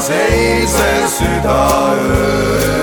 seises südaöö.